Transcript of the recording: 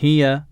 هي